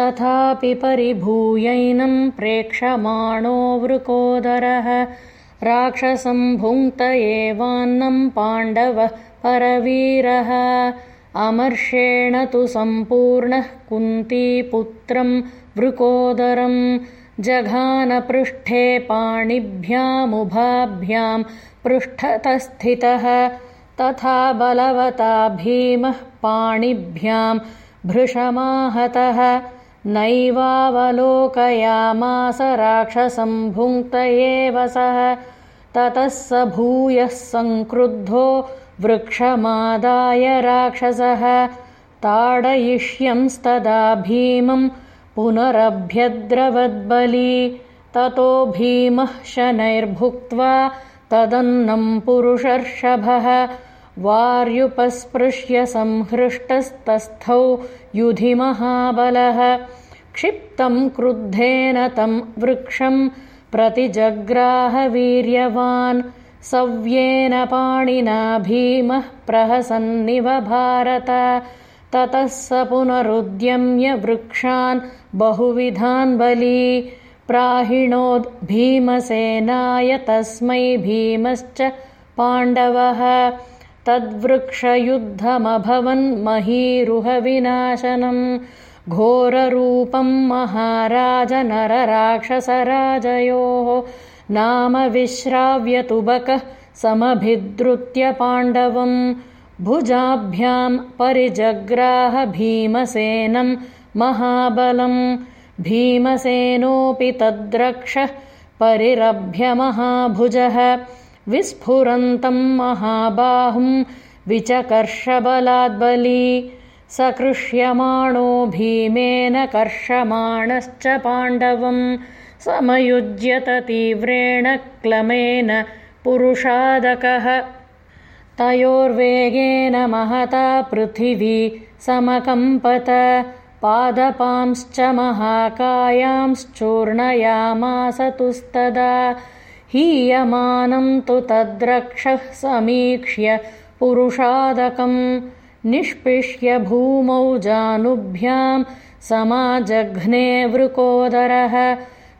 तथापि परिभूयैनं प्रेक्षमाणो वृकोदरः। राक्षसं भुङ्क्त एवान्नं पाण्डवः परवीरः। अमर्षेण तु सम्पूर्णः कुन्तीपुत्रं वृकोदरं। जघानपृष्ठे पाणिभ्यामुभाभ्यां पृष्ठतस्थितः। तथा बलवता भीमः पाणिभ्यां भृशमाहतः नैवावलोकयामास राक्षसं भुङ्क्त एव सः। ततः स भूयः सङ्क्रुद्धो वृक्षमादाय राक्षसः। ताडयिष्यंस्तदा भीमं पुनरभ्यद्रवद्बली। ततो भीमः शनैर्भुक्त्वा तदन्नं पुरुषर्षभः वार्युपस्पृश्य संहृष्टस्तस्थौ युधि महाबलः क्षिप्तं क्रुद्धेन तं वृक्षं प्रतिजग्राहवीर्यवान्। सव्येन पाणिना भीमः प्रहसन्निव भारत। ततः स पुनरुद्यम्य वृक्षान् बहुविधान् बली। प्राहिणोद्भीमसेनाय तस्मै भीमश्च पाण्डवः तद्वृक्षयुद्धमभवन्महीरुहविनाशनम् घोररूपं महाराजनरराक्षसराजयोः नाम विश्राव्यतुबकः समभिद्रुत्य पाण्डवम् भुजाभ्यां परिजग्राह भीमसेनं महाबलम् भीमसेनोऽपि तद्रक्षः परिरभ्यमहाभुजः विस्फुरन्तं महाबाहुं विचकर्षबलाद्बली सकृष्यमाणो भीमेन कर्षमाणश्च पाण्डवम् समयुज्यत तीव्रेण क्लमेन पुरुषादकः। तयोर्वेगेन महता पृथिवी समकम्पत पादपांश्च महाकायांश्चूर्णयामासतुस्तदा हीयमानं तु तद्रक्षः समीक्ष्य पुरुषादकम् निष्पिष्य भूमौ जानुभ्यां समाजघ्ने वृकोदरः